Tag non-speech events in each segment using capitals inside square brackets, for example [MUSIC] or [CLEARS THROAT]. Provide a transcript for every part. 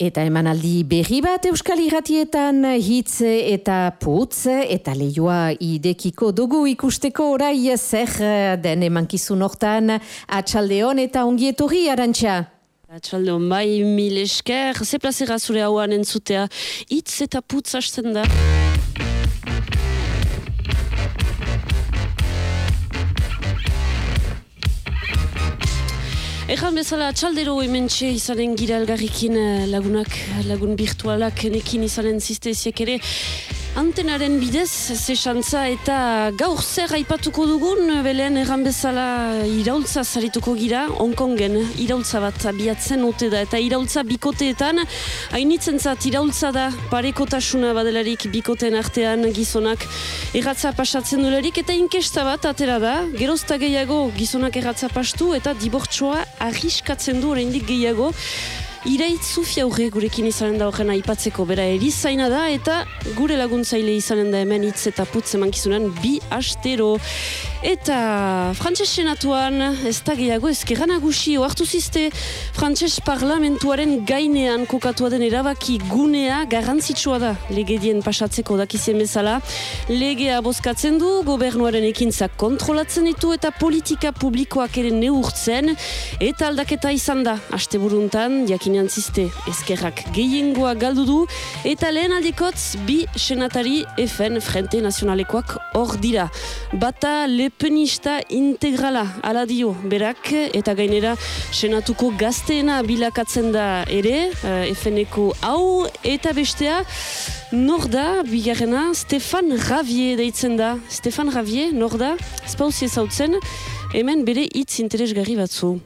Eta emanaldi berri bat Euskal Iratietan hitz eta putz eta leioa idekiko dugu ikusteko orai zer den emankizun hortan atxaldeon eta ongietorri arantxa. Atxaldeon, bai mil esker, ze plazera zure hauan entzutea, hitz eta putz hasten da. Egan bezala txaldero hemen izanen gira elgarrikin eh, lagunak, lagun virtualak nekin izanen ziste ere Antenaren bidez, ze xantza eta gaur zer aipatuko dugun, belen erran bezala iraultza zarituko gira, Hongkongen iraultza bat abiatzen ote da, eta iraultza bikoteetan, hainitzen zat iraultza da parekotasuna badelarik bikoteen artean gizonak erratza pasatzen dularik, eta inkesta bat atera da, gerozta gehiago gizonak erratza pastu, eta dibortsoa arriskatzen du oraindik gehiago, Irait Zufia horre gurekin izanen da horrena aipatzeko bera erizaina da eta gure laguntzaile izanen da hemen hitz eta putz emankizunan bi astero. Eta frantses senatuan ez da gehiago ezkerra nagusi oartu ziste frantses parlamentuaren gainean kokatua den erabaki gunea garrantzitsua da legedien pasatzeko dakizien bezala. Legea bozkatzen du, gobernuaren ekintzak kontrolatzen ditu eta politika publikoak ere neurtzen eta aldaketa izan da. Aste buruntan, jakinean ziste ezkerrak gehiengoa galdu du eta lehen aldikotz bi senatari FN Frente Nazionalekoak hor dira. Bata le penista integrala ala dio berak eta gainera senatuko gazteena bilakatzen da ere uh, efeneko hau eta bestea nor da bigarrena Stefan Ravier deitzen da Stefan Ravier nor da? Spauzi ezautzen hemen bere hitz interesgarri batzu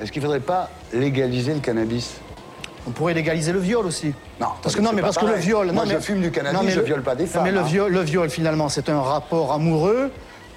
Est-ce qu'il faudrait pas légaliser le cannabis? On pourrait légaliser le viol aussi. Non, parce que non, mais parce que le viol. Moi, non, je mais, fume du cannabis, non, mais je le- viole pas des non, femmes. mais le hein. viol, le viol, finalement, c'est un rapport amoureux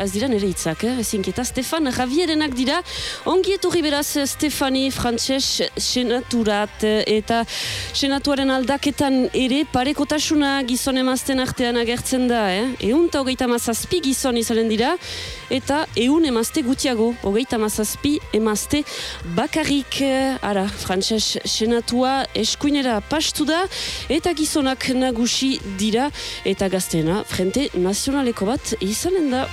Ez dira nire hitzak, eh? ezinketa. Stefan Javierenak dira, ongi etorri beraz Stefani Frantses senaturat eh, eta senatuaren aldaketan ere parekotasuna gizon emazten artean agertzen da. Eh? Eun eta hogeita mazazpi gizon izanen dira eta eun emazte gutiago, hogeita mazazpi emazte bakarrik. eh, Ara, Frantses senatua eskuinera pastu da eta gizonak nagusi dira eta gaztena frente nazionaleko bat izanen da.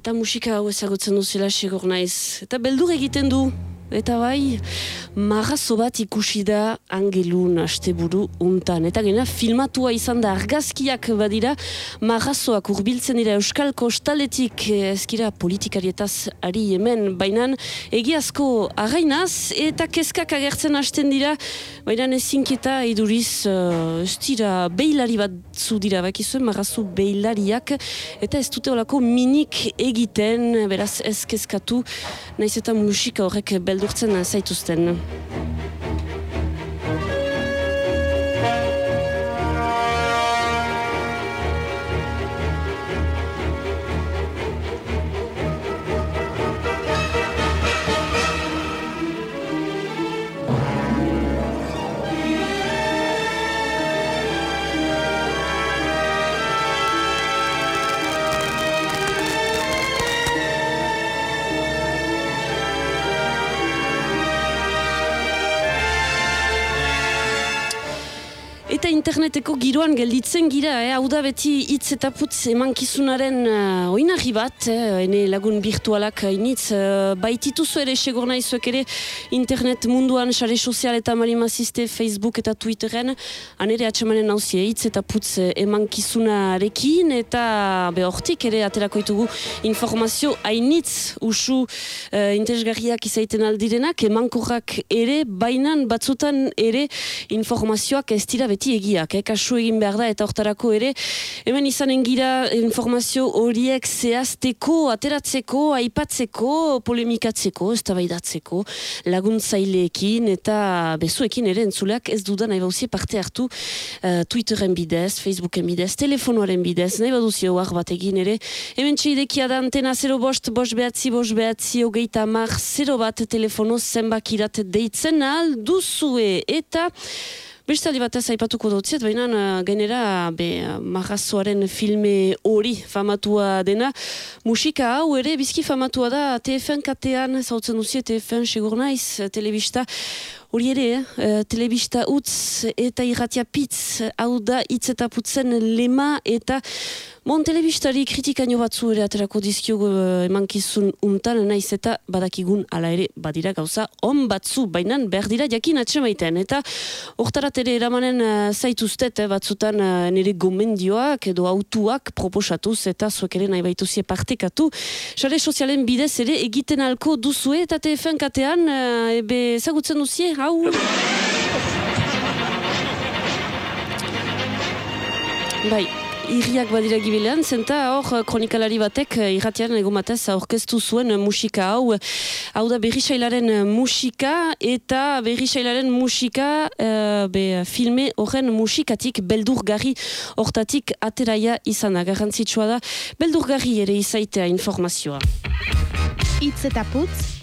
Eta musika hau ezagutzen duzela segor naiz. Eta beldur egiten du. Eta bai, marrazo bat ikusi da angelun asteburu untan. Eta gena filmatua izan da argazkiak badira, marrazoak urbiltzen dira Euskal Kostaletik. Ezkira politikarietaz ari hemen, bainan egiazko arrainaz eta kezkak agertzen hasten dira, bainan ezinketa iduriz uh, ez dira beilari bat zu dira, bakizuen marrazo beilariak, eta ez dute olako minik egiten, beraz ez kezkatu, naiz eta musika horrek beldurtzen zaituzten. Interneteko giroan gelditzen gira, eh? hau da beti hitz eta putz emankizunaren uh, oinarri bat, eh? ene lagun virtualak hainitz, uh, baitituzu ere segur naizuek ere internet munduan, sare sozial eta marimaziste, Facebook eta Twitteren, anere atxamanen hauzie hitz eta putz eh, emankizunarekin, eta behortik ere aterako ditugu informazio hainitz usu uh, interesgarriak izaiten aldirenak, emankorrak ere, bainan batzutan ere informazioak ez dira beti beti egiak, eh, kasu egin behar da, eta hortarako ere, hemen izanen gira informazio horiek zehazteko, ateratzeko, aipatzeko, polemikatzeko, ez tabaidatzeko, laguntzaileekin, eta bezuekin ere entzuleak ez dudan nahi bauzie parte hartu uh, Twitteren bidez, Facebooken bidez, telefonoaren bidez, nahi baduzio har bat egin ere, hemen txeidekia da antena 0 bost, bost behatzi, bost behatzi, hogeita mar, 0 bat telefono zenbakirat deitzen ahal duzue, eta Beste aldi batez aipatuko dutziet, baina uh, gainera be, marrazoaren filme hori famatua dena. Musika hau ere bizki famatua da TFN katean, zautzen duzie TFN segur naiz, telebista. Hori ere, uh, telebista utz eta irratia pitz, hau da hitz eta putzen lema eta Mon telebistari kritikaino batzu ere aterako dizkiogu uh, emankizun untan, naiz eta badakigun ala ere badira gauza on batzu, baina behar dira jakin atsemaiten. Eta hortarat ere eramanen uh, zaituztet eh, batzutan uh, nire gomendioak edo autuak proposatuz eta zuek ere nahi baituzie partekatu. Sare sozialen bidez ere egiten alko duzue eta TFN katean uh, ebe zagutzen duzie, hau... Bai, irriak badira gibilean, zenta hor eh, kronikalari batek eh, irratian egon batez aurkeztu zuen musika hau. Hau da berri musika eta berri musika uh, be, filme horren musikatik beldurgarri hortatik ateraia izan da. Garrantzitsua da beldurgarri ere izaitea informazioa. Itz eta putz,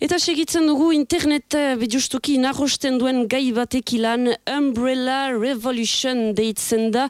Eta segitzen dugu internet eh, justuki nahosten duen gai batek ilan Umbrella Revolution deitzen da.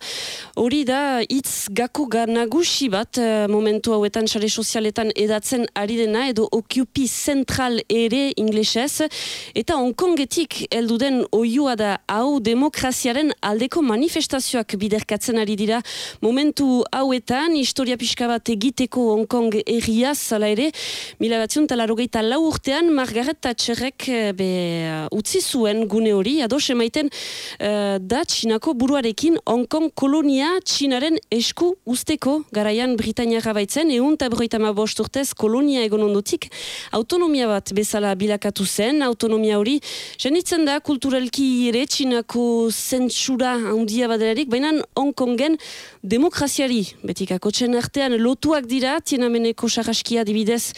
Hori da hitz gako nagusi bat eh, momentu hauetan sare sozialetan edatzen ari dena edo Occupy Central ere inglesez. Eta Hongkongetik elduden oiua da hau demokraziaren aldeko manifestazioak biderkatzen ari dira. Momentu hauetan historia pixka bat egiteko Hongkong erriaz zala ere. Mila batzion talarrogeita lau urtean Margaret Thatcherrek eh, be, uh, utzi zuen gune hori, ados emaiten uh, da Txinako buruarekin Hongkong kolonia Txinaren esku usteko. Garaian Britania gabaitzen, egun eta broita bost urtez kolonia egon ondotik autonomia bat bezala bilakatu zen, autonomia hori jenitzen da kulturalki ere Txinako zentsura handia baderarik, baina Hongkongen demokraziari, betikako txen artean lotuak dira, tienameneko sarraskia dibidez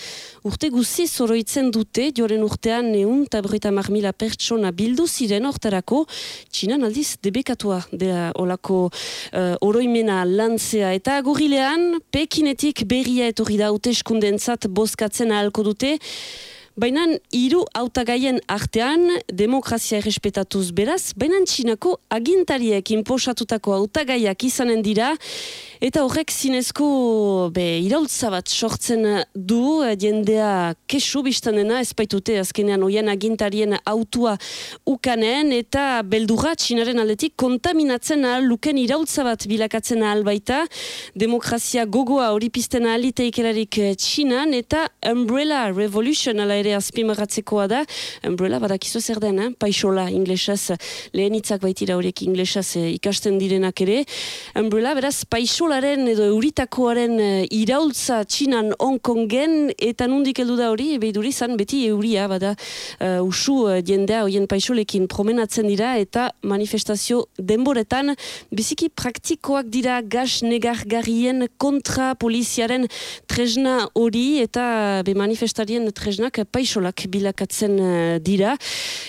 urte guzi zoroitzen dut dute, joren urtean neun eta berroita marmila pertsona bildu ziren hortarako, txinan aldiz debekatua dela olako uh, oroimena lantzea. Eta gorilean, pekinetik berria etorri da uteskundentzat boskatzen ahalko dute, Baina hiru hautagaien artean demokrazia errespetatuz beraz, baina txinako agintariek inposatutako hautagaiak izanen dira, Eta horrek zinezko be, iraultza bat sortzen du, eh, jendea kesu biztanena, ez baitute azkenean oian agintarien autua ukanen, eta beldurra txinaren aldetik kontaminatzen luken iraultza bat bilakatzen ahal demokrazia gogoa hori pizten ahaliteikerarik eh, txinan, eta Umbrella Revolution ala ere azpimagatzekoa da, Umbrella badakizu zer den, eh? paixola inglesaz, lehenitzak baitira horiek inglesaz ikasten direnak ere, Umbrella beraz paixola euskolaren edo euritakoaren uh, iraultza txinan Hongkongen eta nundik heldu da hori, behiduri zan beti euria, bada uh, usu uh, jendea hoien paixolekin promenatzen dira eta manifestazio denboretan biziki praktikoak dira gas negargarrien kontra poliziaren tresna hori eta be manifestarien tresnak paixolak bilakatzen dira.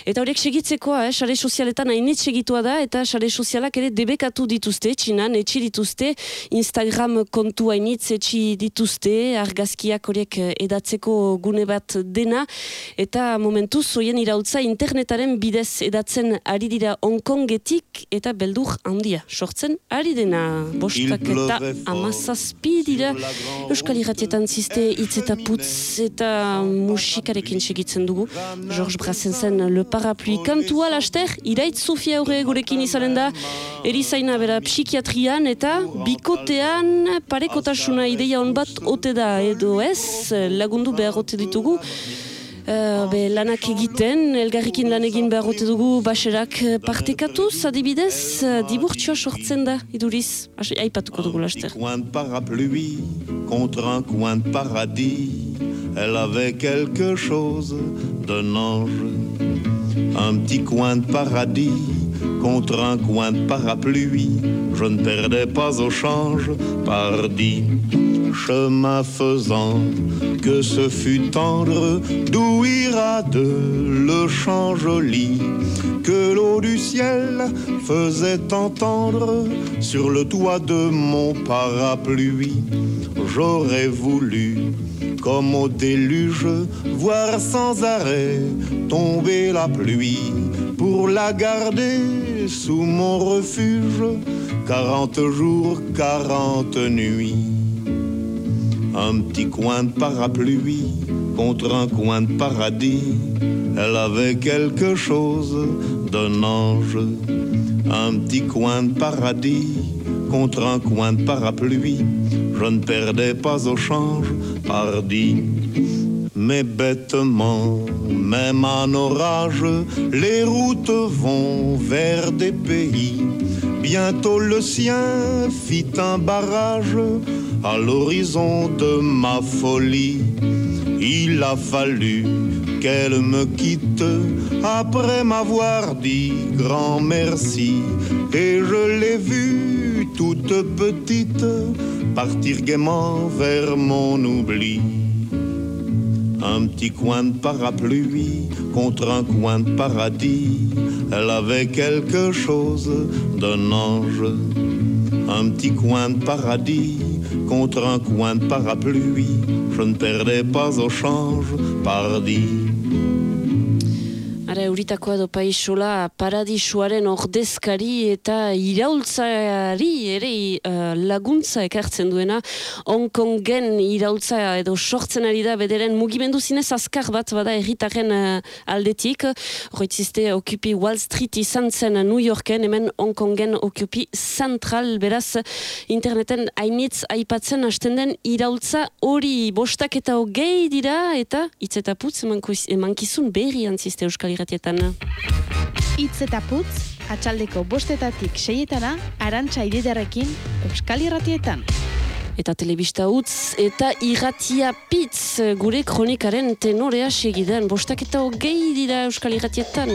Eta horiek segitzekoa, eh, sare sozialetan hainit segitua da eta sare sozialak ere debekatu dituzte, txinan etxi dituzte, Instagram kontu hainitz etxi dituzte, argazkiak horiek eh, edatzeko gune bat dena, eta momentu zoien irautza internetaren bidez edatzen ari dira Hongkongetik eta beldur handia. Sortzen ari dena. Bostak eta amazazpi dira. Euskal Iratietan ziste hitz eta putz eta musikarekin segitzen dugu. George Brazenzen Le Parapluie. Kantua laster, iraitz Sofia horre gurekin izanen da, erizaina bera psikiatrian eta biko Otean parekotasuna ideia on bat ote da edo ez, lagundu behar ote ditugu. Uh, be, lanak egiten, elgarrikin lan egin behar ote dugu baserak partekatu, zadibidez, uh, diburtsioa sortzen da, iduriz, aipatuko dugu laster. Coin de parapluie, contre un coin de paradis, elle avait quelque chose d'un ange. Un petit coin de paradis contre un coin de parapluie, je ne perdais pas au change, pardi. Chemin faisant, que ce fut tendre, d'où ira de le champ joli, que l'eau du ciel faisait entendre sur le toit de mon parapluie. J'aurais voulu comme au déluge, voir sans arrêt tomber la pluie pour la garder sous mon refuge, quarante jours, quarante nuits. Un petit coin de parapluie contre un coin de paradis, elle avait quelque chose d'un ange. Un petit coin de paradis contre un coin de parapluie, je ne perdais pas au change, pardi. Mais bêtement, même en orage, les routes vont vers des pays. Bientôt le sien fit un barrage à l'horizon de ma folie. Il a fallu qu'elle me quitte après m'avoir dit grand merci. Et je l'ai vue toute petite partir gaiement vers mon oubli. Un petit coin de parapluie contre un coin de paradis, elle avait quelque chose d'un ange. Un petit coin de paradis contre un coin de parapluie, je ne perdais pas au change, pardi. Ara euritakoa do paisola paradisuaren ordezkari eta iraultzari ere uh, laguntza ekartzen duena. Hongkongen iraultza edo sortzen ari da bederen mugimendu zinez azkar bat bada erritaren uh, aldetik. Horretzizte okupi Wall Street izan zen New Yorken hemen Hongkongen okupi central. Beraz interneten hainitz aipatzen hasten den iraultza hori. Bostak eta hogei dira eta itzetaputz emankizun berri antziste Euskal irratietan. Itz eta putz, atxaldeko bostetatik seietana, arantxa ididarekin, Euskal irratietan. Eta telebista utz eta irratia pitz gure kronikaren tenorea segidan. Bostak eta hogei dira Euskal irratietan.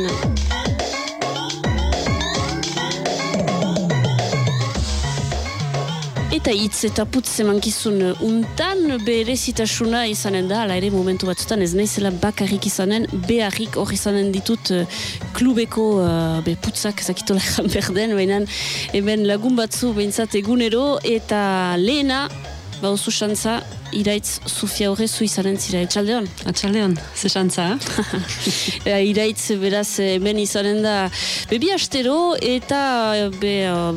Eta hitz eta putz emankizun untan berezitasuna izanen da, ala ere momentu batzutan ez naizela bakarrik izanen, beharrik hor izanen ditut uh, klubeko uh, be putzak zakitola egan berden, baina hemen lagun batzu behintzat egunero, eta lehena, ba oso xantza, iraitz Sofia horre zu izanen zira, etxaldeon? Atxaldeon, ze xantza, [LAUGHS] eh? iraitz beraz hemen izanen da bebi astero eta be,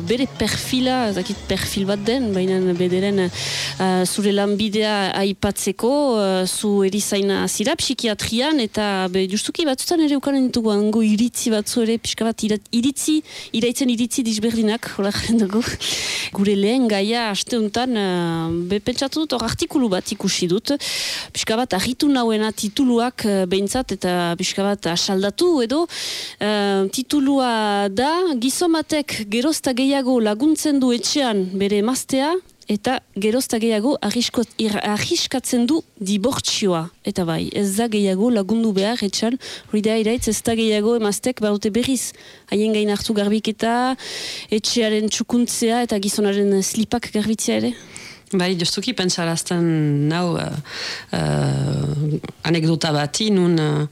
bere perfila, zakit perfil bat den, baina bederen uh, zure lanbidea aipatzeko, uh, zu erizaina zira psikiatrian, eta be, justuki batzutan ere ukanen ditugu ango iritzi batzu ere, pixka bat iritzi, iraitzen iritzi disberdinak, hola jaren dugu. Gure lehen gaia aste honetan, uh, be pentsatu dut hor artikulu bat ikusi dut, pixka bat ahitu nauena tituluak uh, behintzat eta pixka bat asaldatu edo, uh, titulua da, gizomatek gerozta gehiago laguntzen du etxean bere emaztea, eta gerozta gehiago ahiskatzen du dibortzioa. Eta bai, ez da gehiago lagundu behar etxan, hori da iraitz ez da gehiago emaztek baute berriz. Haien gain hartu garbiketa, etxearen txukuntzea eta gizonaren slipak garbitzea ere. Bai, justuki pentsarazten nau uh, uh, anekdota bati nun uh,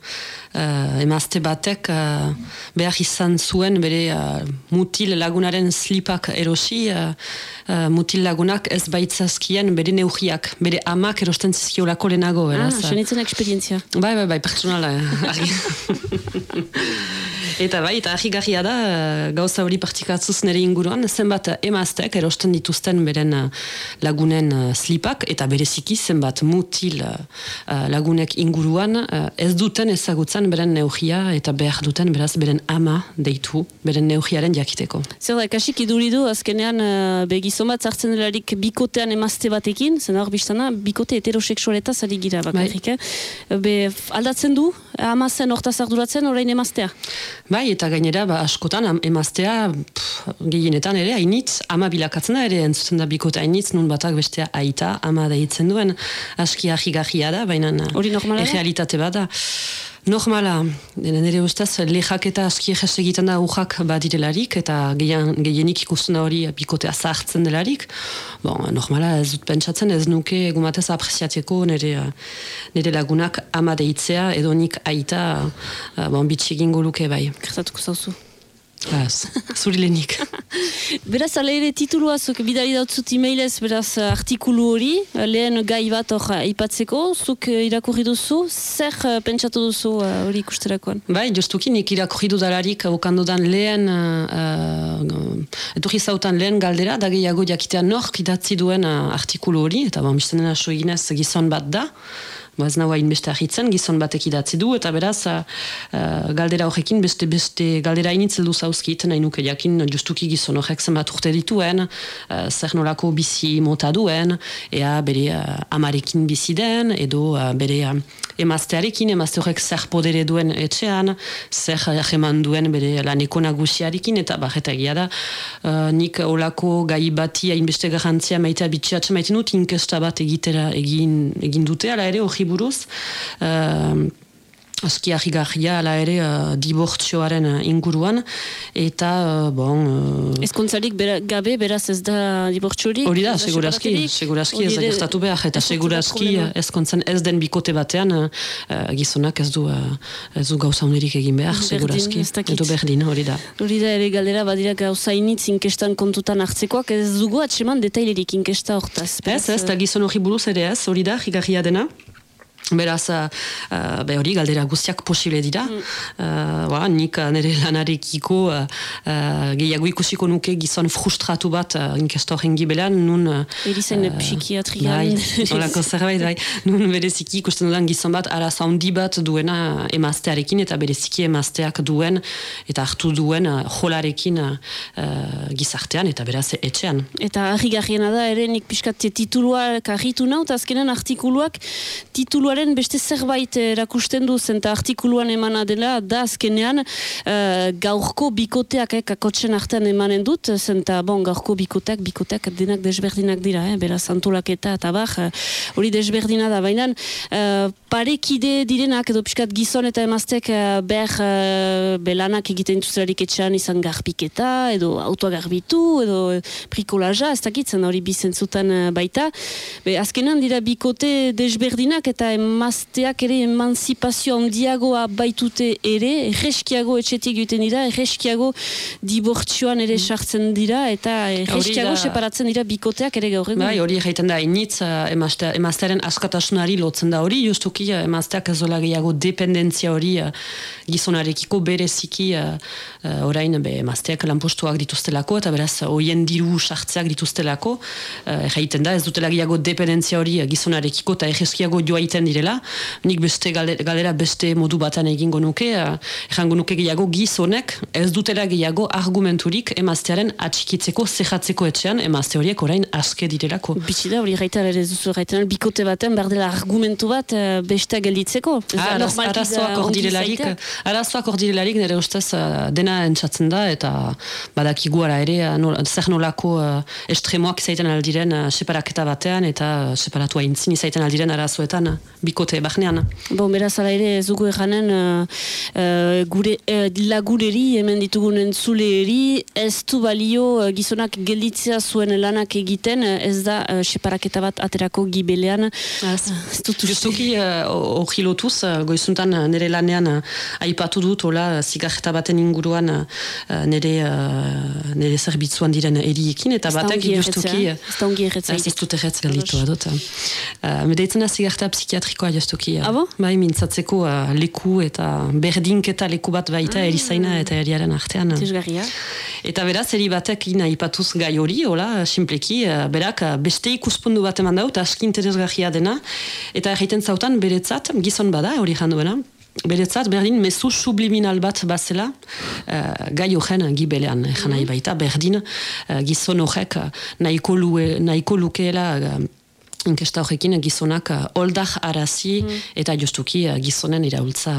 emazte batek uh, behar izan zuen bere uh, mutil lagunaren slipak erosi uh, uh, mutil lagunak ez baitzazkien bere neugiak, bere amak erosten zizkiolako lehenago. Ah, senitzen eksperientzia. Bai, bai, bai, pertsonala. [LAUGHS] Eta bai, eta ahigarria da, gauza hori partikatzuz nire inguruan, zenbat emaztek erosten dituzten beren lagunen slipak, eta bereziki zenbat mutil lagunek inguruan, ez duten ezagutzen beren neugia, eta behar duten beraz beren ama deitu, beren neugiaren jakiteko. Zer da, kasik iduridu, azkenean begizomat zartzen delarik bikotean emazte batekin, zen hor biztana, bikote heteroseksualetaz ari gira bakarrik, bai. be, aldatzen du, amazen hortaz arduratzen orain emaztea. Bai, eta gainera, ba, askotan, am- emaztea, pff, gehienetan ere, hainitz, ama bilakatzen da ere, entzuten da bikote hainitz, nun batak bestea aita, ama deitzen duen, aski ahigarria da, baina Hori normala da? realitate bat da. Normala, nire ustez, lehak eta aski egez egiten da urrak badirelarik, eta gehien, gehienik ikusten hori bikotea zahartzen delarik. Bon, normala, ez dut pentsatzen, ez nuke egumatez apreziateko nire, nire lagunak ama deitzea, edo nik aita, bon, bitxegingo luke bai. Gertatuko zauzu. Az, zuri lehenik. Beraz, [LAUGHS] ala ere titulua zuk bidali dautzut e-mailez, beraz, artikulu hori, lehen gai bat hor aipatzeko, zuk eh, irakurri duzu, zer eh, pentsatu duzu eh, hori ikusterakoan? Bai, justuki nik irakurri dudalarik okandudan lehen, uh, etorri zautan lehen galdera, da gehiago jakitea nork idatzi duen uh, artikulu hori, eta ba, misten dena so eginez gizon bat da, Ba, ez nagoa inbeste ahitzen, gizon batek idatzi du, eta beraz, uh, galdera horrekin, beste beste galdera initzeldu zauzkit, nahi nuke jakin, justuki gizon horrek zenbat urte dituen, uh, zer nolako bizi mota duen, ea bere uh, amarekin bizi den, edo uh, bere uh, emaztearekin, emazte horrek zer podere duen etxean, zer jaheman duen bere laneko nagusiarekin, eta barreta da, uh, nik olako gai bati hainbeste garantzia maitea bitxeatzen maiten dut, inkesta bat egitera egin, egin dute, ala ere hori buruz, uh, aski ahigarria ala ere uh, dibortzioaren uh, inguruan, eta, uh, bon... Uh, Ezkontzarik bera, gabe, beraz ez da dibortxorik? Hori da, seguraski, seguraski ez da gertatu behar, eta seguraski ezkontzen ez den bikote batean uh, gizonak ez du, uh, ez du gauza unirik egin behar, seguraski. Edo berdin, hori da. Hori da ere galdera badira gauza initz inkestan kontutan hartzekoak, ez dugu atseman detailerik inkesta hortaz. Ez, ez, eta gizon hori buruz ere ez, hori da, higarria dena. Beraz, uh, uh, be hori galdera guztiak posible dira. Mm. Uh, ba, nik uh, nire lanarekiko uh, uh, gehiago ikusiko nuke gizon frustratu bat uh, inkesta horren gibelan, nun... Uh, Erizain psikiatrian. Bai, [LAUGHS] olako zerbait, bai. Nun bereziki ikusten dudan gizon bat, arazo handi bat duena emaztearekin, eta bereziki emazteak duen, eta hartu duen uh, jolarekin uh, uh, gizartean, eta beraz etxean. Eta harrigarriena da, ere nik pixkat titulua karritu nau, eta azkenan artikuluak tituluaren beste zerbait erakusten du, zenta artikuluan emana dela, da azkenean eh, gaurko bikoteak eh, kakotxen artean emanen dut, zenta bon, gaurko bikoteak, bikoteak denak desberdinak dira, eh, beraz antolaketa eta bar, eh, hori desberdina da, baina eh, parekide direnak edo pixkat gizon eta emaztek eh, ber eh, belanak egiten dituzelarik etxean izan garbiketa, edo autoa garbitu, edo brikolaja, ez dakitzen hori bizentzutan baita. Be, azkenan dira bikote desberdinak eta emazteak ere emanzipazio handiagoa baitute ere, erreskiago etxetik egiten dira, erreskiago dibortzioan ere sartzen dira, eta erreskiago separatzen dira bikoteak ere gaur egun. Bai, hori egiten da initz, uh, emazte, emaztearen askatasunari lotzen da hori, justuki uh, emazteak ez dola gehiago dependentzia hori uh, gizonarekiko bereziki uh, orain be, emazteak lanpostuak dituztelako, eta beraz hoien diru sartzeak dituztelako, uh, egiten da ez dutela gehiago dependentzia hori gizonarekiko eta egeskiago joaiten direla, nik beste galera beste modu batan egingo nuke, uh, errango nuke gehiago gizonek ez dutela gehiago argumenturik emaztearen atxikitzeko, zehatzeko etxean, emazte horiek orain aske direlako. Bitsi da, hori gaita ere duzu gaiten, bikote baten, behar dela argumentu bat eh, beste gelditzeko. Araz, da arazoak zaitea. arazoak hor direlarik nire ustez uh, dena entzatzen da eta badakigu ara ere uh, nol, zer nolako uh, estremoak izaiten aldiren uh, separaketa batean eta uh, separatu haintzin izaiten aldiren arazoetan uh, bikote bahnean. Bon, beraz, ala ere, ez dugu erranen uh, uh, gure uh, lagureri, hemen ditugun entzuleri, ez du balio uh, gizonak gelditzea zuen lanak egiten, uh, ez da uh, separaketa bat aterako gibelean. Az. Ez dut uste. Justuki uh, hori lotuz, uh, goizuntan uh, nire lanean uh, aipatu dut, hola, uh, zigarreta baten inguruan uh, uh, nire, uh, nire zerbitzuan diren eriekin, eta batek justuki... ez da ongi erretzea. Ez ez dut erretz galditu adot. Uh, Medeitzen da zigarta psikiatrikoa justuki. uh, Ah bon? Bai, mintzatzeko uh, leku eta berdinketa leku bat baita erizaina eta eriaren artean. Tesgarria. Eta beraz, eri batek ina ipatuz gai hori, hola, simpleki, uh, berak uh, beste ikuspundu bat eman daut, aski interesgarria dena, eta egiten zautan beretzat, gizon bada, hori janduena, beretzat berdin mezu subliminal bat bazela uh, gai horren gibelean, ejan nahi baita, berdin uh, gizon horrek nahiko, lue, nahiko lukeela uh, inkesta horrekin gizonak uh, oldak arazi eta justuki uh, gizonen iraultza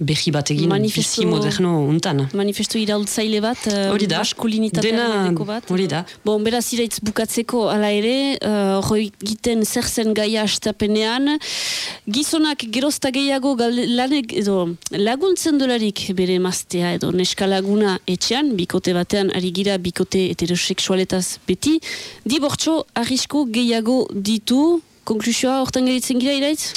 behi bat egin Manifesto- bizi moderno untan. Manifesto iraultzaile bat, eh, Hori da. aldeko bat. hori da. Bon, beraz iraitz bukatzeko ala ere, uh, hori egiten zer zen gaia astapenean, gizonak gerozta gehiago lanek, edo, laguntzen dolarik bere emaztea edo neska laguna etxean, bikote batean ari gira bikote heterosexualetaz beti, dibortxo arrisko gehiago ditu, konklusioa hortan geritzen gira iraitz?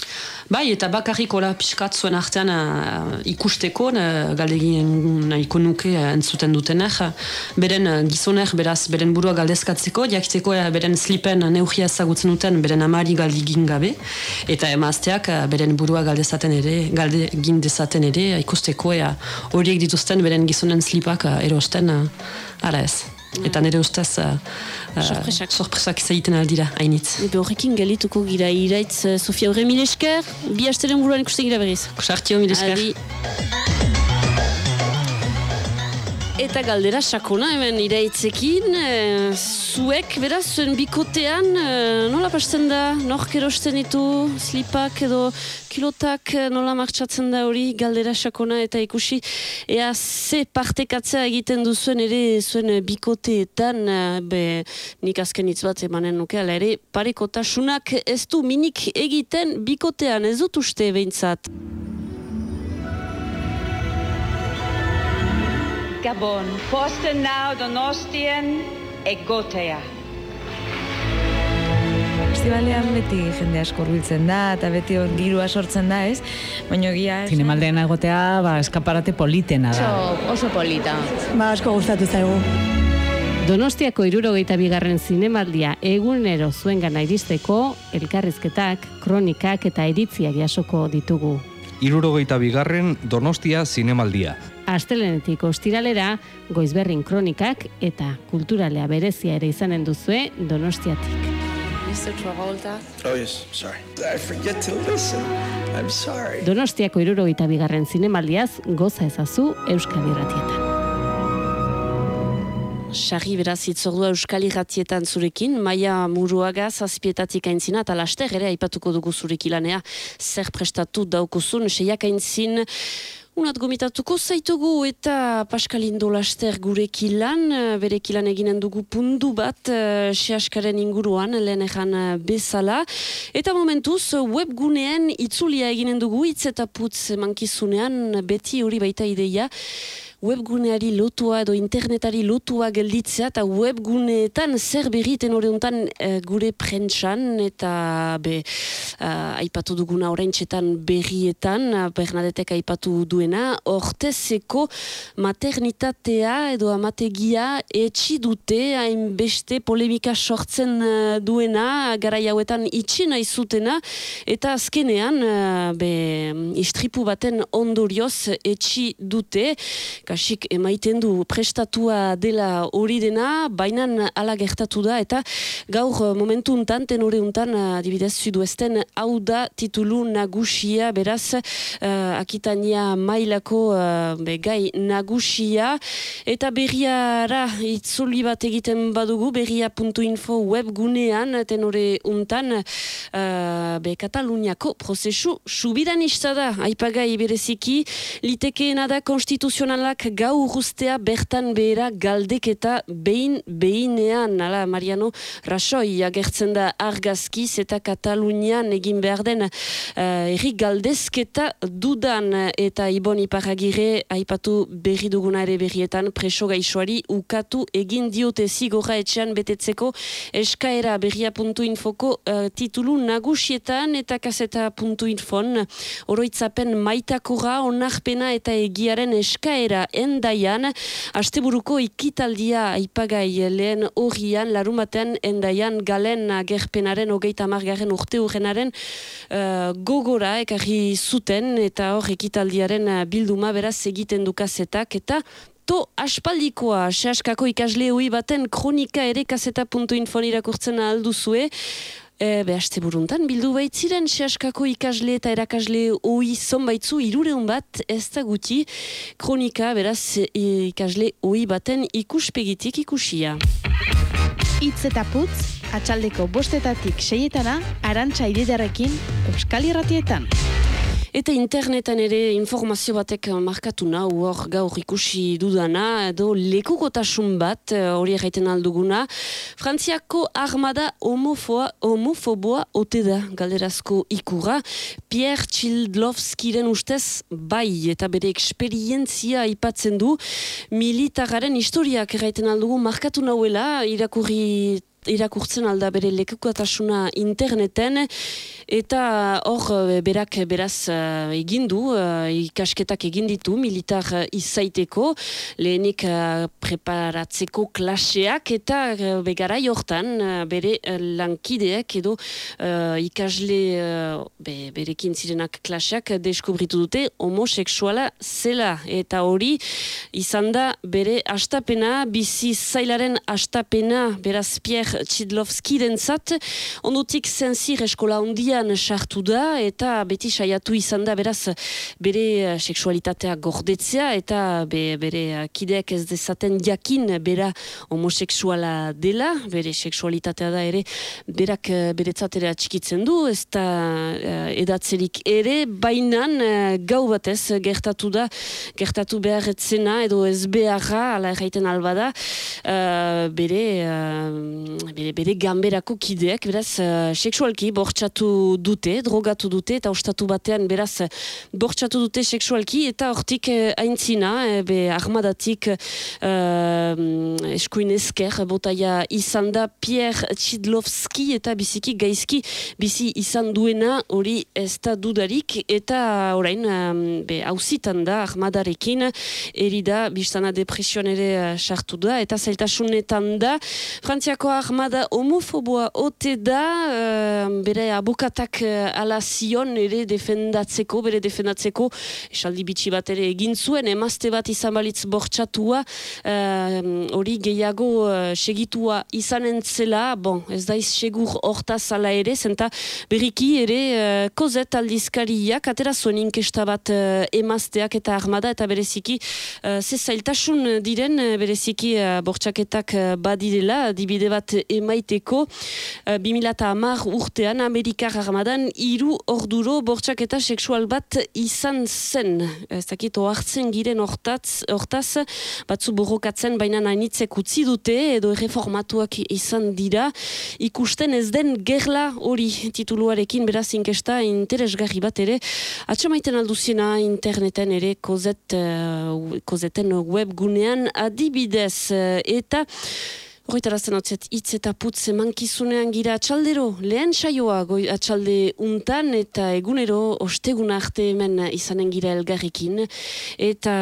Bai, eta bakarrik hola pixkat artean uh, ikusteko, uh, galdegin nahiko nuke uh, entzuten dutenek, uh, beren uh, gizonek, beraz, beren burua galdezkatzeko, jakiteko uh, beren slipen neugia ezagutzen duten, beren amari galdegin gabe, eta emazteak uh, beren burua galdezaten ere, galdegin dezaten ere, uh, ikusteko uh, horiek dituzten beren gizonen slipak uh, erosten, uh, ara ez. Eta nire ustez uh, uh, Sorpresak. sorpresak izaiten aldira, hainitz. Ebe horrekin galituko gira iraitz, eh, Sofia Aurre mil esker, bi asteren buruan ikusten gira berriz. Sartio, mil esker. Adi. Eta galdera sakona hemen iraitzekin, e, zuek beraz zuen bikotean e, nola pasten da, nork erosten ditu, slipak edo kilotak e, nola martxatzen da hori? Galdera sakona eta ikusi ea ze partekatzea egiten duzuen ere zuen bikoteetan be, nik azken hitz bat emanen nuke ala ere parekotasunak ez du minik egiten bikotean ez dut uste behintzat. Gabon, Postenau, Donostien, Egotea. Festivalean beti jende asko hurbiltzen da, eta beti hor girua sortzen da, ez? Baina egia... Zinemaldean egotea, ba, eskaparate politena da. Oso, oso polita. Ba, asko gustatu zaigu. Donostiako irurogeita bigarren zinemaldia egunero zuen gana iristeko, elkarrizketak, kronikak eta iritziak jasoko ditugu. Irurogeita bigarren Donostia zinemaldia. Astelenetik ostiralera, goizberrin kronikak eta kulturalea berezia ere izanen duzue Donostiatik. Mr. Travolta. Oh, yes, sorry. I forget to listen. I'm sorry. Donostiako irurogeita bigarren zinemaldiaz goza ezazu Euskal Irratietan. Sarri beraz itzordua Euskal Irratietan zurekin, Maia Muruaga zazpietatik aintzina, eta laster ere aipatuko dugu zurek ilanea, zer prestatu daukuzun, seiak aintzin, Unat gomitatuko zaitugu eta Paskalindo laster gurekin lan, berekin lan eginen dugu pundu bat eh, sehaskaren inguruan, lehen ejan eh, bezala. Eta momentuz, webgunean itzulia eginen dugu, hitz eta putz mankizunean, beti hori baita ideia, webguneari lotua edo internetari lotua gelditzea eta webguneetan zer berriten horreuntan eh, gure prentsan eta be, eh, aipatu duguna oraintxetan berrietan, eh, Bernadetek aipatu duena, hortezeko maternitatea edo amategia etxi dute hainbeste polemika sortzen duena, garai hauetan itxi nahi zutena, eta azkenean be, istripu baten ondorioz etxi dute, kasik emaiten du prestatua dela hori dena, bainan ala gertatu da, eta gaur eh, momentu untan, tenore untan, eh, adibidez, suduesten, hau da titulu nagusia, beraz, uh, akitania mailako uh, be, gai nagusia, eta berriara itzuli bat egiten badugu, berria.info webgunean, tenore untan, uh, be, Kataluniako prozesu subiranista da, aipagai bereziki, litekeena da konstituzionalak gau guztea bertan behera galdeketa behin behinean, ala Mariano Rasoi agertzen da argazkiz eta Katalunian egin behar den uh, erri galdezketa dudan. Eta Ibon Iparagire aipatu berri duguna ere berrietan preso gaixoari ukatu egin diote zigorra etxean betetzeko eskaera. Berria.infoko uh, titulu nagusietan eta kaseta.infon oroitzapen maitakora onarpena eta egiaren eskaera endaian asteburuko ikitaldia aipagai lehen horrian larun batean endaian galen agerpenaren hogeita margarren urte urrenaren uh, gogora ekarri zuten eta hor ekitaldiaren uh, bilduma beraz egiten dukazetak eta To aspaldikoa, sehaskako ikasle hui baten kronika ere kaseta.infon irakurtzen alduzue. E, be, aste buruntan, bildu baitziren sehaskako ikasle eta erakasle oi zonbaitzu irureun bat ez da guti kronika beraz e, ikasle oi baten ikuspegitik ikusia. Itz eta putz, atxaldeko bostetatik seietana, arantxa ididarekin, Euskal Irratietan. Eta internetan ere informazio batek markatu nau hor gaur ikusi dudana, edo lekukotasun bat hori erraiten alduguna. Frantziako armada homofoa, homofoboa ote da galderazko ikura. Pierre Childlovskiren ustez bai eta bere eksperientzia aipatzen du militararen historiak erraiten aldugu markatu nauela irakurri irakurtzen alda bere lekukatasuna interneten eta hor eh, berak beraz uh, egin du uh, ikasketak egin ditu militar izaiteko lehenik uh, preparatzeko klaseak eta uh, begara jortan bere uh, lankideak edo uh, ikasle uh, be, berekin zirenak klaseak deskubritu dute homoseksuala zela. Eta hori izan da bere astapena bizi zailaren astapena beraz Pierre Tchidlovski dentzat, ondotik zenzir eskola ondian sartu da, eta beti saiatu izan da, beraz, bere eh, seksualitatea gordetzea, eta be, bere eh, kideak ez dezaten jakin bera homoseksuala dela, bere seksualitatea da ere, berak eh, beretzat ere atxikitzen du, ez da edatzerik ere, bainan gau batez gertatu da, gertatu beharretzena, edo ez beharra, ala erraiten albada, uh, bere bere, bere gamberako kideak, beraz, uh, seksualki bortxatu dute, drogatu dute, eta ostatu batean, beraz, bortxatu dute seksualki, eta hortik uh, aintzina, uh, be, armadatik uh, eskuin esker, botaia izan da Pierre Tchidlovski, eta biziki gaizki, bizi izan duena, hori ez da dudarik, eta orain, um, be, hausitan da, armadarekin, erida, biztana depresioan ere sartu da, eta zailtasunetan da, Frantziako armada homofoboa ote da, uh, bere abokatak uh, ala zion ere defendatzeko, bere defendatzeko, esaldi bitxi bat ere egin zuen, emazte bat izan balitz bortxatua, hori uh, gehiago uh, segitua izanen zela, bon, ez daiz segur hortaz ala ere, zenta beriki ere uh, kozet aldizkariak, atera zuen inkesta bat uh, emazteak eta armada, eta bereziki, uh, ze zailtasun diren, bereziki uh, bortxaketak uh, badirela, dibide bat emaiteko uh, 2008 urtean Amerikar Armadan iru orduro bortxaketa sexual bat izan zen. Ez dakit oartzen giren hortaz, hortaz batzu borrokatzen baina nainitzek utzi dute edo reformatuak izan dira ikusten ez den gerla hori tituluarekin beraz inkesta interesgarri bat ere atxamaiten alduziena interneten ere kozet, uh, kozeten webgunean adibidez eta Horretarazten hotzet, hitz eta putz emankizunean gira. Atxaldero, lehen saioa goi atxalde untan eta egunero ostegun arte hemen izanen gira elgarrikin eta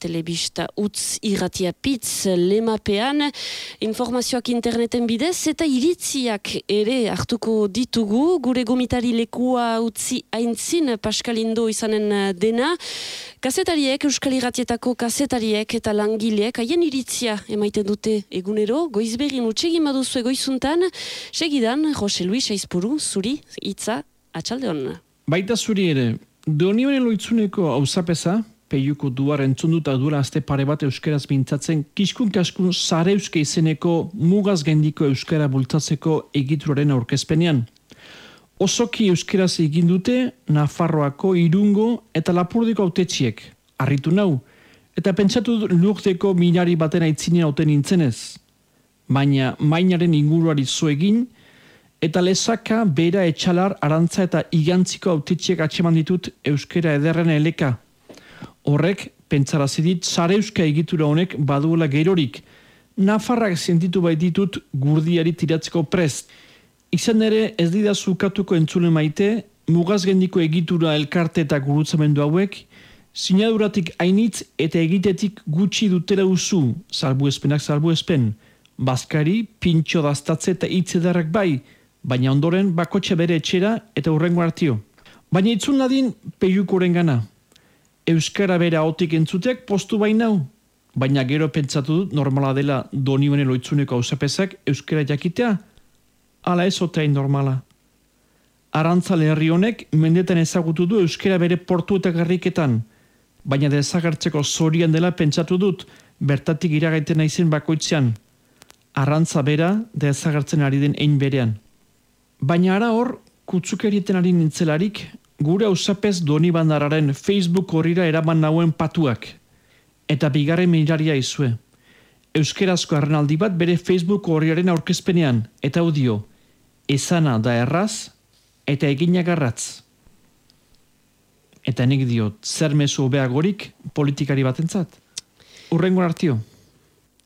telebista utz irratia pitz lemapean informazioak interneten bidez eta iritziak ere hartuko ditugu. Gure gomitari lekua utzi aintzin Paskalindo izanen dena. Kazetariek, Euskal Iratietako kazetariek eta langileek haien iritzia emaiten dute egunero, goizberri mutxegin baduzu egoizuntan, segidan, Jose Luis Aizpuru, zuri, hitza atxalde. Baita zuri ere, donioen loitzuneko hausapesa, peiuko duar entzunduta duela azte pare bat euskeraz mintzatzen, kiskun kaskun zare euske izeneko mugaz gendiko euskara bultatzeko egituraren aurkezpenean. Osoki euskeraz egin dute Nafarroako irungo eta lapurdiko autetxiek, harritu nau, eta pentsatu lurteko minari baten aitzinen hauten nintzenez. Baina mainaren inguruari zo egin, eta lezaka bera etxalar arantza eta igantziko autetxiek atxeman ditut euskera ederren eleka. Horrek, pentsara zidit, zare euska egitura honek baduela gerorik, Nafarrak sentitu baititut gurdiari tiratzeko prest, Izan ere ez dira zukatuko entzule maite, mugaz gendiko egitura elkarte eta gurutzamendu hauek, sinaduratik hainitz eta egitetik gutxi dutera usu, salbu espenak bazkari, pintxo daztatze eta itzedarrak bai, baina ondoren bakotxe bere etxera eta urrengo hartio. Baina itzun nadin peiuko gana. Euskara bere haotik entzuteak postu bainau, baina gero pentsatu dut normala dela donioen eloitzuneko hausapesak Euskara jakitea, ala ez otein normala. Arantzale herri honek mendetan ezagutu du euskera bere portu eta garriketan, baina dezagartzeko zorian dela pentsatu dut bertatik iragaiten naizen bakoitzean. Arrantza bera dezagartzen ari den ein berean. Baina ara hor, kutzukerieten ari nintzelarik, gure ausapez doni bandararen Facebook horrira eraman nauen patuak. Eta bigarren miraria izue. Euskerazko arrenaldi bat bere Facebook horriaren aurkezpenean, eta audio, ezana da erraz, eta egina garratz. Eta nik diot, zer mesu obeagorik politikari batentzat. Urrengo hartio.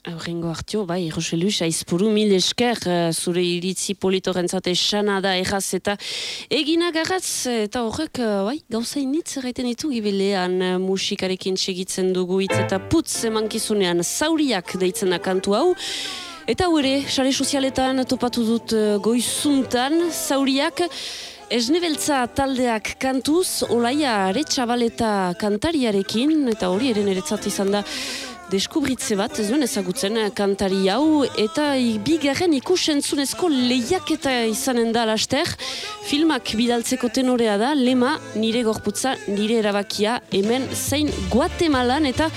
Aurrengo hartio, bai, Jose Luis, aizpuru mil esker, uh, zure iritzi politorentzat esana da erraz eta egina garratz, eta horrek, uh, bai, gauza initz erraiten ditu gibelean uh, musikarekin segitzen dugu hitz eta putz emankizunean zauriak deitzen kantu hau. Eta ere, sare sozialetan topatu dut goizuntan, zauriak, Esnebeltza taldeak kantuz, olaia aretsabaleta kantariarekin, eta hori eren eretzat izan da deskubritze bat, ez duen ezagutzen eh, kantari hau, eta bigarren ikusentzunezko lehiaketa izanen da laster, filmak bidaltzeko tenorea da, lema nire gorputza, nire erabakia, hemen zein Guatemalan, eta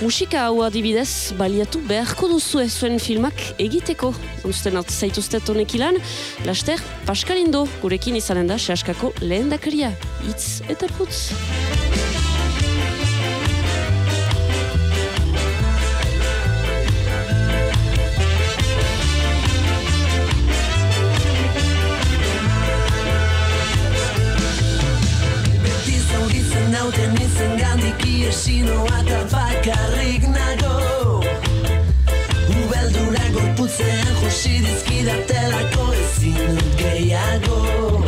musika hau adibidez, baliatu beharko duzu zuen filmak egiteko. Onzten hau zaituztet honek ilan, laster, Paskalindo, gurekin izanen da, sehaskako lehen dakaria, itz eta putz. Nauten izen gandik iesinoa eta bakarrik nago. Ubeldura gorputzean josi dizkidatelako ezin gehiago.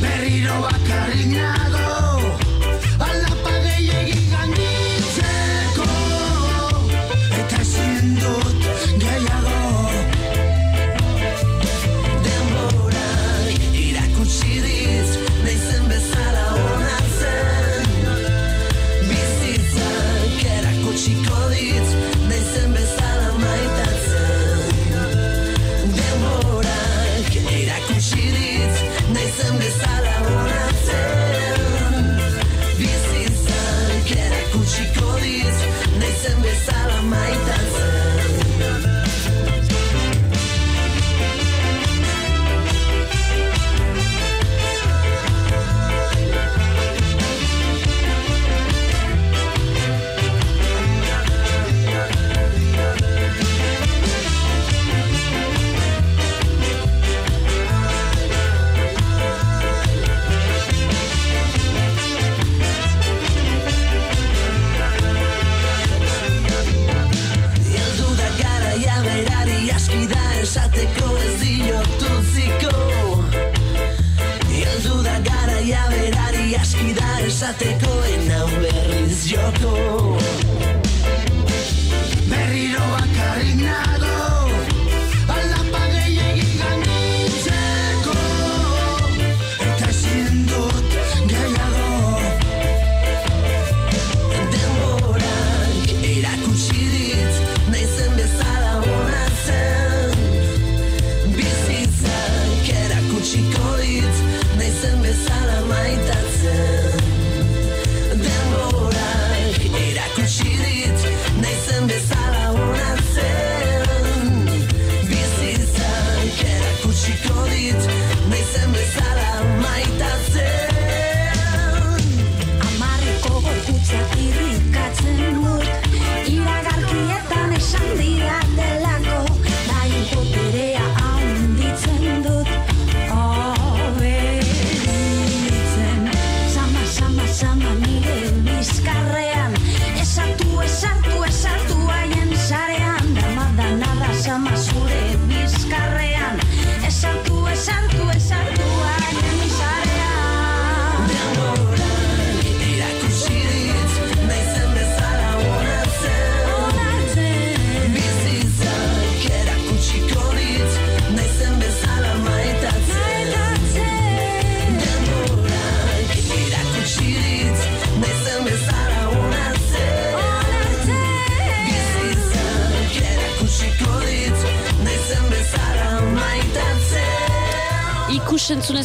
Berriro bakarrik nago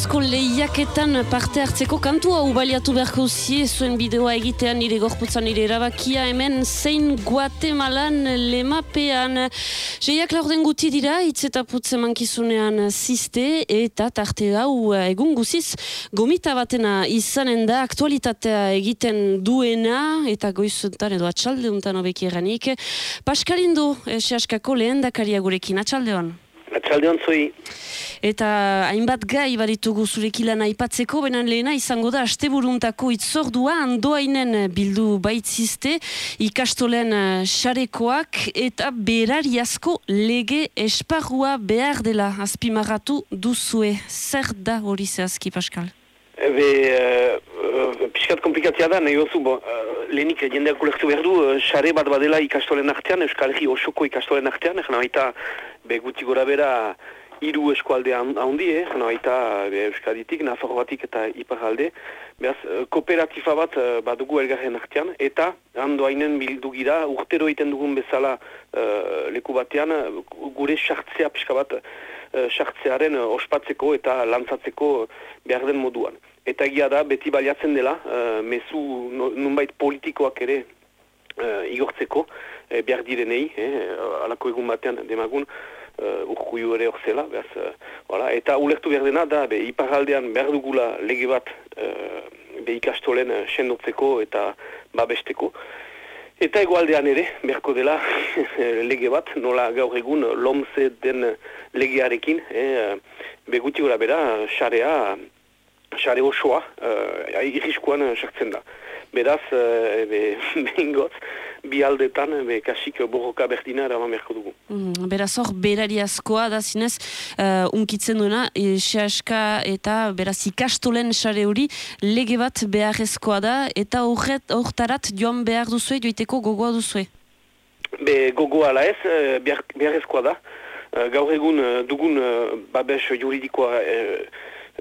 entzunezko lehiaketan parte hartzeko kantua ubaliatu beharko zie zuen bideoa egitean nire gorputza nire erabakia hemen zein Guatemalan lemapean. Jeiak laurden guti dira, hitz eta putze mankizunean ziste eta tarte hau egun guziz gomita batena izanen da aktualitatea egiten duena eta goizuntan edo atxalde untan obeki eranik. Paskalindo, esaskako lehen dakaria gurekin, atxaldeon. Atxaldeon zoi. Eta hainbat gai baditugu zurekilan aipatzeko, benan lehena izango da asteburuntako itzordua andoainen bildu baitzizte ikastolen xarekoak eta berariazko lege esparrua behar dela azpimarratu duzue. Zer da hori zehazki, Pascal? Ebe, uh, piskat komplikatzea da, nahi gozu, bo, uh, lehenik jendeak ulektu behar du, xare bat badela ikastolen artean, Euskal Herri osoko ikastolen artean, jena baita, be guti gora bera, hiru eskualde handi, eh? jena baita, be, Euskaditik, Nafarroatik eta Iparalde, behaz, kooperatifa bat uh, badugu elgarren artean, eta hando hainen bildu gira, urtero egiten dugun bezala uh, leku batean, gure sartzea pixka bat, sartzearen ospatzeko eta lantzatzeko behar den moduan. Eta egia da, beti baliatzen dela, uh, mezu nunbait politikoak ere igortzeko, uh, behar direnei, eh, alako egun batean demagun, uh, urkuiu ere horzela, behaz, uh, eta ulertu behar dena da, be, iparaldean behar dugula lege bat uh, be ikastolen sendotzeko eta babesteko, Eta egualdean ere, beharko dela lege bat, nola gaur egun lomze den legearekin, eh, beguti gora bera, xarea, xare osoa, uh, irriskoan sartzen da. Beraz, uh, be, [LAUGHS] behingotz, bi aldetan, be, kasik borroka berdina eraman beharko dugu. Mm, beraz hor, berariazkoa da zinez, uh, unkitzen duena, e, sehaska eta beraz ikastolen xare hori, lege bat beharrezkoa da, eta hortarat joan behar duzue, joiteko gogoa duzue? Be, gogoa la ez, behar, beharrezkoa da. Gaur egun dugun babes juridikoa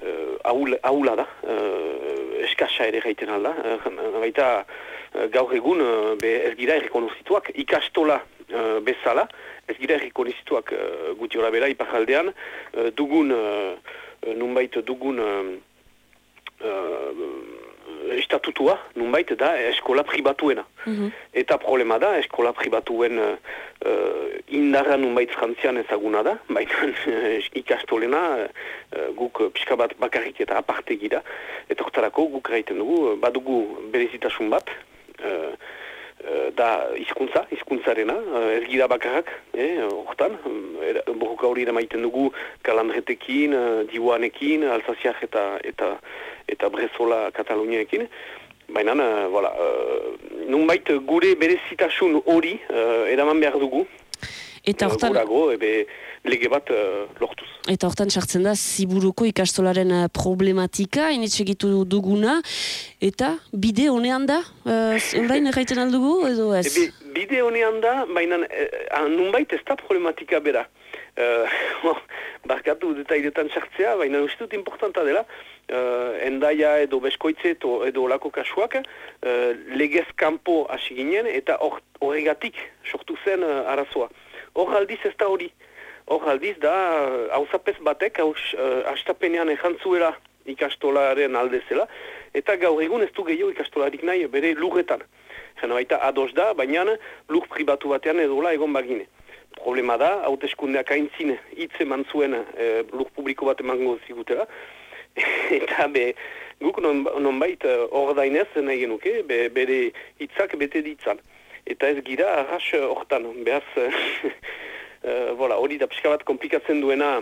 uh, ahula da, uh, eskasa ere gaiten alda, uh, baita uh, gaur egun uh, be ez gira errekonozituak, ikastola uh, bezala, ez gira errekonozituak uh, guti hori bera ipajaldean, uh, dugun, uh, nunbait dugun uh, uh, estatutua, nunbait, da eskola pribatuena. Mhm. Eta problema da, eskola pribatuen uh, indarra nunbait frantzian ezaguna da, baina ikastolena uh, guk pixka bat bakarrik eta aparte gira. Eta hortarako guk gaiten dugu, badugu berezitasun bat, uh, da hizkuntza, hizkuntzarena, ez gira bakarrak, eh, hortan, er, borroka hori maiten dugu kalandretekin, diuanekin, alzaziak eta, eta eta Brezola Kataluniaekin. Baina, uh, voilà, uh, nunbait gure berezitasun hori uh, eraman behar dugu. Eta hortan... Gurago, ebe lege bat uh, lortuz. Eta hortan sartzen da, ziburuko ikastolaren problematika, initsegitu duguna, eta bide honean da, uh, orain erraiten aldugu, edo ez? Ebe, bide honean da, baina uh, nunbait ez da problematika bera. Uh, [LAUGHS] barkatu detailetan sartzea, baina uste dut importanta dela, uh, endaia edo beskoitze edo, edo lako kasuak uh, legez kanpo hasi ginen eta horregatik sortu zen uh, arazoa. Hor aldiz ez da hori. Hor aldiz da hauzapez batek hastapenean uh, ejantzuela ikastolaren aldezela eta gaur egun ez du gehiago ikastolarik nahi bere lurretan. Jena baita ados da, baina lur pribatu batean edola egon bagine. Problema da, hauteskundeak aintzin hitz eman zuen e, lur publiko bat emango zigutela, [LAUGHS] eta be, guk nonbait non uh, ordainez nahi genuke, be, bere hitzak bete ditzan. Eta ez gira arras hortan, behaz, [LAUGHS] uh, hori da pixka bat komplikatzen duena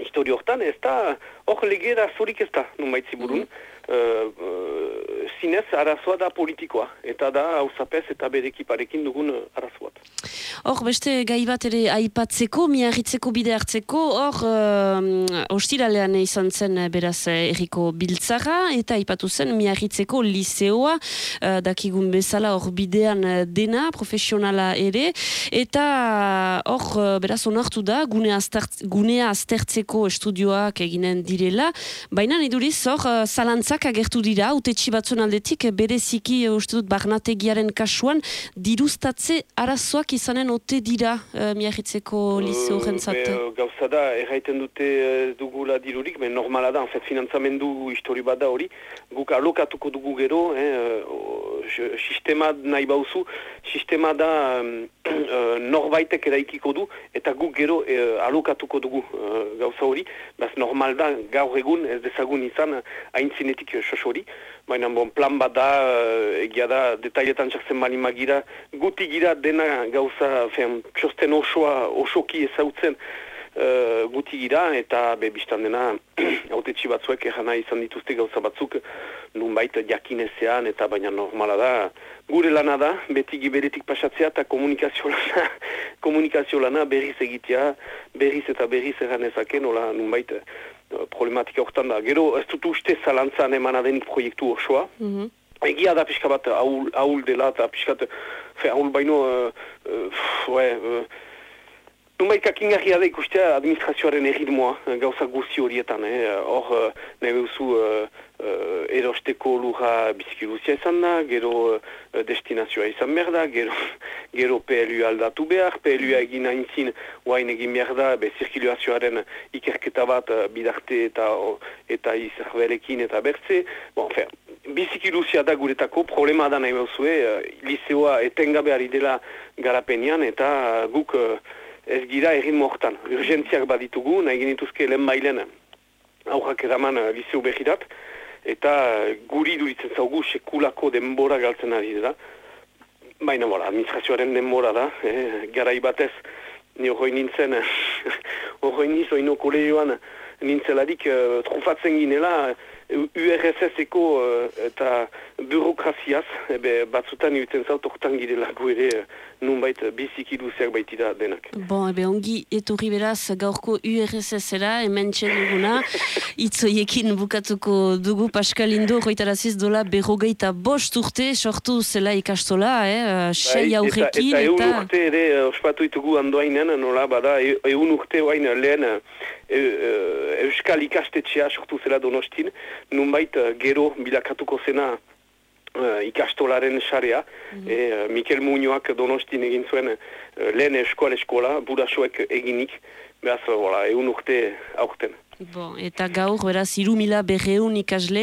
histori hortan, ez da, hor legera zurik ez da, nonbait ziburun, mm zinez arazoa da politikoa, eta da hausapez eta bere ekiparekin dugun arazoat. Hor, beste gai bat ere aipatzeko, miarritzeko bide hartzeko, hor, uh, ostiralean izan zen beraz erriko biltzara, eta aipatu zen miarritzeko liseoa, uh, dakigun bezala hor bidean dena, profesionala ere, eta hor, beraz onartu da, gunea, gunea aztertzeko estudioak eginen direla, baina iduriz hor, zalantzak agertu dira, utetxi batzun aldetik, bereziki, uste dut, barnategiaren kasuan, diruztatze arazoak izanen ote dira uh, miahitzeko liseo jentzat? Be, gauza da, erraiten dute eh, dugula dirurik, ben normala da, en fait, finantzamendu histori bat da hori, guk alokatuko dugu gero, eh, sistema nahi bauzu, sistema da [CLEARS THROAT] eh, norbaitek eraikiko du, eta guk gero eh, alokatuko dugu eh, gauza hori, baz normal da, gaur egun ez dezagun izan haintzinetik uh, hori, baina bon, plan bat da, eh, egia da, detailetan txartzen bali magira, guti gira dena gauza, fean, txosten osoa, osoki ezautzen, uh, guti gira, eta be, biztan dena, [CLEARS THROAT] autetxi batzuek erana izan dituzte gauza batzuk, nunbait jakinezean, eta baina normala da, gure lana da, beti giberetik pasatzea, eta komunikazio lana, [LAUGHS] komunikazio lana berriz egitea, berriz eta berriz erranezake, nola nunbait problematika hortan da. Gero, ez dut uste zalantzan emana denik proiektu osoa, Mhm. Egia da pixka bat ahul, ahul dela eta pixka fe, ahul baino, uh, uh, ue, uh, Numai kakingarria da ikustea administrazioaren erritmoa eh, gauza guzti horietan. eh. Hor, eh, nahi behuzu eh, eh, erosteko lurra bizikiluzia izan da, gero eh, destinazioa izan behar da, gero, [LAUGHS] gero PLU aldatu behar, PLU egin aintzin guain egin behar da, be, zirkilazioaren ikerketa bat eh, bidarte eta, eta izerbelekin eta bertze. Bon, fer, bizikiluzia da guretako, problema da nahi behuzue, eh, liseoa etengabe ari dela garapenean eta guk eh, ez gira egin hortan. Urgentziak baditugu, nahi genituzke lehen bailen aurrak eraman uh, liceu behirat, eta uh, guri duritzen zaugu sekulako denbora galtzen ari dira. Baina, bora, administrazioaren denbora da, eh, garai batez, ni horroi nintzen, [LAUGHS] horroi niz, oino kolegioan nintzelarik uh, trufatzen ginela, URSS-eko uh, eta burokraziaz, ebe, batzutan irutzen zaut hortan girela gu ere, uh, nunbait biziki luzeak baitira denak. Bon, ebe ongi etorri beraz gaurko URSS-era, hemen duguna, itzoiekin bukatuko dugu Pascal Indo, roitaraziz dola berrogeita bost urte sortu zela ikastola, eh, sei Bai, aurrekin, eta, eta, eta... eun urte ere eh, ospatu ditugu andoainen, nola bada, e- eun urte oain lehen e, e, Euskal ikastetxea sortu zela donostin, nunbait eh, gero bilakatuko zena eh, ikastolaren xarea, e, Mikel Muñoak donostin egin zuen eh, lehen eskola eskola, burasoek eginik, behaz, voilà, eun urte aurten. Bon, eta gaur, beraz, iru mila berreun ikasle,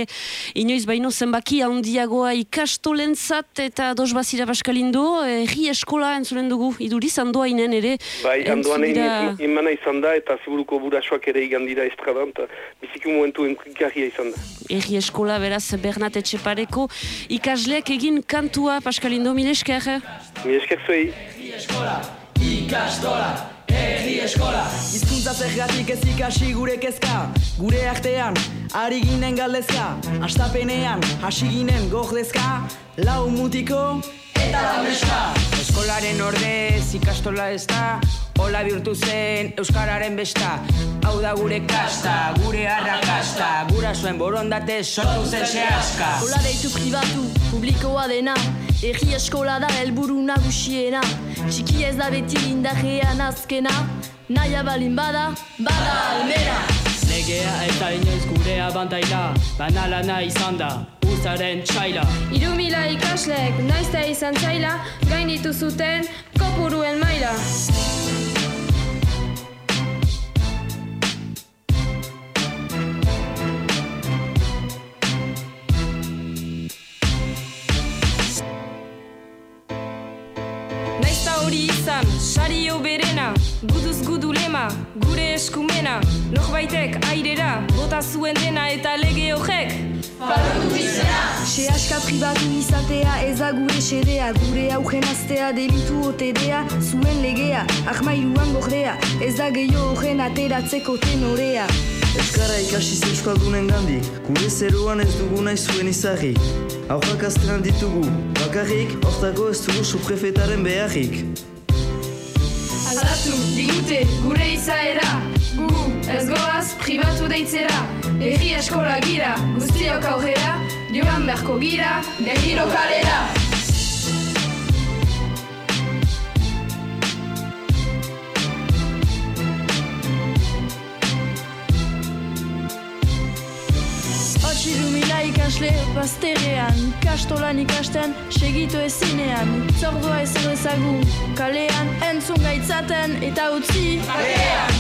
inoiz baino zenbaki handiagoa ikastolentzat eta dos bazira Paskalindo, herri eskola entzunen dugu, iduriz andoainen ere, Bai, egin imana izan da, eta ziburuko burasoak ere igan dira estradan, eta biziki momentu enkigarria izan da. Herri eskola, beraz, Bernat Etxepareko ikasleak egin kantua, Paskalindo, mile esker. Mi esker zuei. Ikastola, herri eskola. Hizkuntza zergatik ez ikasi gure kezka. Gure artean, ari ginen galdezka. Astapenean, hasi ginen gordezka Lau mutiko eta lameska Eskolaren ordez ikastola ez da Ola bihurtu zen Euskararen besta. Hau da gure kasta, gure arrakasta Gurasoen borondate sortu zen sehaska Ola deitu pribatu, publikoa dena Erri eskola da helburu nagusiena. Txiki ez da beti indarrean azkena Naia balin bada, bada almena. Legea eta inoiz gure abantaila Banalana izan da, uzaren txaila Iru mila ikaslek, naizta izan zaila, gainditu zuten kopuruen maila. Izan, sario berena, guduz gudu lema, gure eskumena, norbaitek airera, bota zuen dena eta lege horrek. Faltu izena Se aska pribatu izatea ez da gure xedea Gure augen aztea delitu otedea Zuen legea, ahmairuan gordea Ez da gehiago horren ateratzeko tenorea Euskara ikasi euskaldunen gandik, gure zeruan ez dugu nahi zuen izarrik. Aurrak aztenan ditugu, bakarrik, hortako ez dugu suprefetaren beharrik. Aldatu digute gure izaera Gu ez goaz pribatu deitzera Herri eskola gira guztiok aurrera Joan beharko gira berriro kalera ikasle bazterrean Ikastolan ikasten segitu ezinean. Zordua ezer ezagun kalean Entzun gaitzaten eta utzi.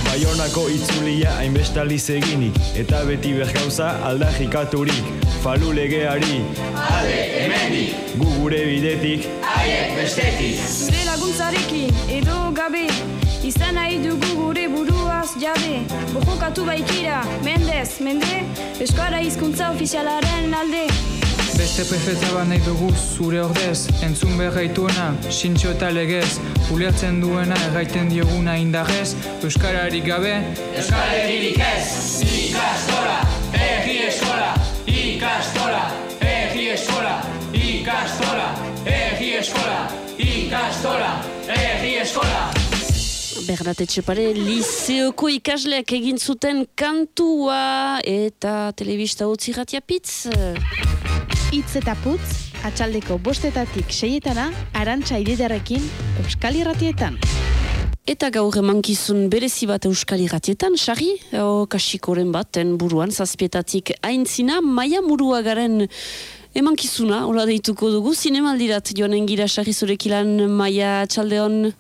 Baionako itzulia hainbestaliz eginik Eta beti bergauza aldarrikaturik Falu legeari. Ale, hemenik! Gu gure bidetik. Haiek bestetik! Zure laguntzarekin edo gabe Izan nahi dugu gure buruaz jabe. Bojokatu baikira, mendez, mende. Euskara hizkuntza ofizialaren alde. Beste prefeta bat nahi dugu zure ordez. Entzun berraituena, sintxo eta legez. Ulertzen duena erraiten dioguna indarrez. Euskararik gabe. Euskararik ez. Ikastola, erri eskola. Ikastola, erri eskola. Ikastola, erri eskola. Ikastola, erri eskola Bernat Etxepare, liseoko ikasleak egin zuten kantua eta telebista utzi pitz. Itz eta putz, atxaldeko bostetatik seietana, arantxa ididarekin, Euskal Irratietan. Eta gaur emankizun berezi bat Euskal Irratietan, sari, o kasikoren baten buruan, zazpietatik aintzina, maia muruagaren emankizuna, hola deituko dugu, zinemaldirat joanen gira sari zurekilan maia txaldeon.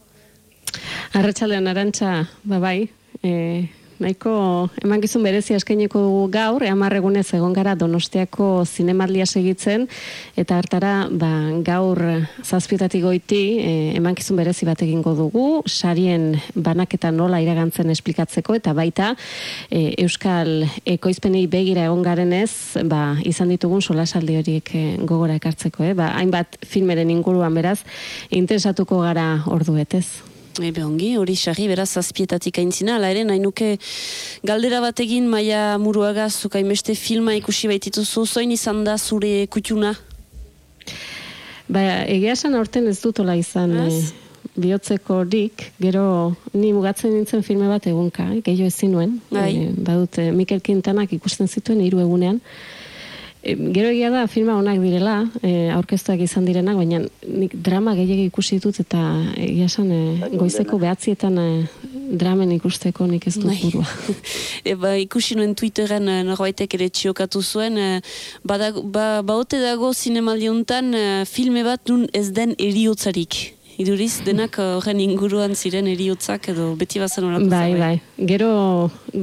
Arratxaldean arantxa, ba bai, e, nahiko emankizun berezi eskaineko dugu gaur, eamarregunez egon gara donostiako zinemaldia segitzen, eta hartara ba, gaur zazpietatik goiti e, emankizun berezi bat egingo dugu, sarien banaketa nola iragantzen esplikatzeko, eta baita e, Euskal ekoizpenei begira egon garenez, ba, izan ditugun solasaldi horiek e, gogora ekartzeko, eh? ba, hainbat filmeren inguruan beraz, interesatuko gara orduetez. Ebe ongi, hori sarri beraz azpietatik aintzina, ala ere, nahi nuke galdera bat egin maia muruaga zuka imeste filma ikusi baitituzu, zoin izan da zure kutxuna? Ba, egia esan aurten ez dutola izan e, bihotzeko dik, gero ni mugatzen nintzen filme bat egunka, eh, gehiago ezin nuen, e, badute Mikel Quintanak ikusten zituen hiru egunean, E, gero egia da filma onak direla, e, aurkeztuak izan direnak, baina nik drama gehiago ikusi dut eta egia esan e, goizeko behatzietan e, dramen ikusteko nik ez dut Bai. burua. [LAUGHS] E, ba, ikusi nuen Twitteren eh, norbaitek ere txiokatu zuen, eh, badag, ba, baote dago zinemaldiuntan eh, filme bat nun ez den eriotzarik. Iduriz, denak eh, horren inguruan ziren eriotzak edo beti bazen horako Bai, bai. Gero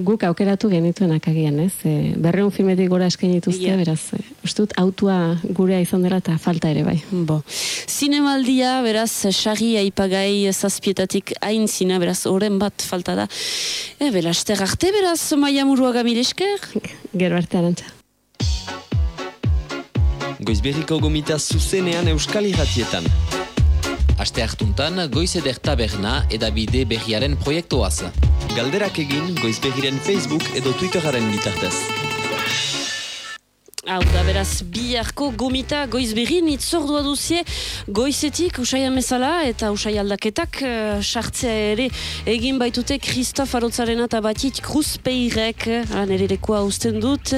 guk aukeratu genituenak agian, ez? E, berreun filmetik gora eskaini dituzte, Egia. beraz, e, uste dut autua gurea izan dela eta falta ere bai. Bo. Zinemaldia, beraz, sari aipagai zazpietatik hain zina, beraz, horren bat falta da. E, belaster arte, beraz, maia muruaga esker. Gero arte arantza. Goizberriko gomita zuzenean Euskal Irratietan. Aste hartuntan, Goiz eder taberna edabide berriaren proiektuaz. Galderak egin Goizberriren Facebook edo Twitteraren bitartez. Hau da, beraz, biharko gomita goiz berri, nitzordua duzie goizetik usai amezala eta usai aldaketak sartzea ere egin baitute Kristof Arotzarena eta batit kruzpeirek, uh, nire lekoa usten dut,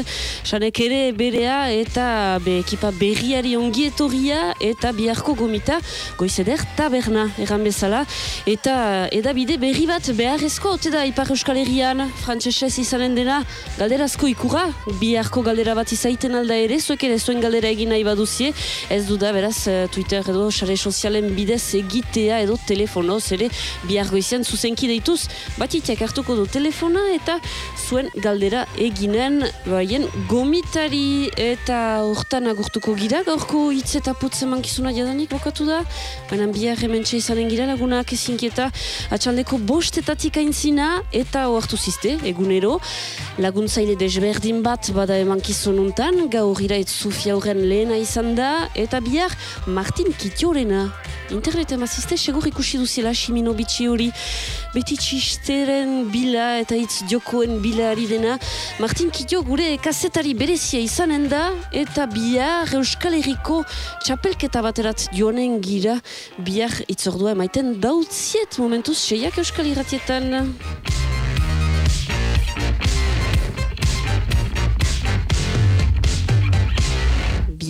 sanek ere berea eta be ekipa berriari ongietorria eta biharko gomita goizeder taberna egan bezala. Eta edabide berri bat beharrezko ote da Ipar Euskal Herrian. Frantsesez izanen dena galderazko ikura biharko galdera bat izaiten alda ere zuek ere zuen galdera egin nahi baduzie. Ez du da beraz eh, Twitter edo sare sozialen bidez egitea edo telefonoz ere bihar goizian zuzenki deituz. Batitiak hartuko du telefona eta zuen galdera eginen baien gomitari eta hortan agurtuko gira. Gaurko hitz eta putz emankizuna jadanik bokatu da baina bihar hementxe izanen gira lagunak ezinkieta atxaldeko bostetatik aintzina eta ohartu zizte egunero. Laguntzaile desberdin bat bada emankizun untan gaur iraitz Sofia horren lehena izan da eta bihar Martin Kitiorena Internet emazizte, segur ikusi duziela Shimino bitxi hori beti txisteren bila eta hitz jokoen bila ari dena. Martin Kitio gure kazetari berezia izanen da eta bihar Euskal Herriko txapelketa baterat joanen gira bihar itzordua emaiten dautziet momentuz seiak Euskal Irratietan.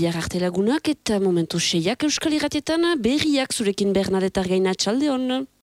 Bihar arte lagunak eta momentu seiak Euskal Irratietan berriak zurekin Bernadetar gaina txalde hon.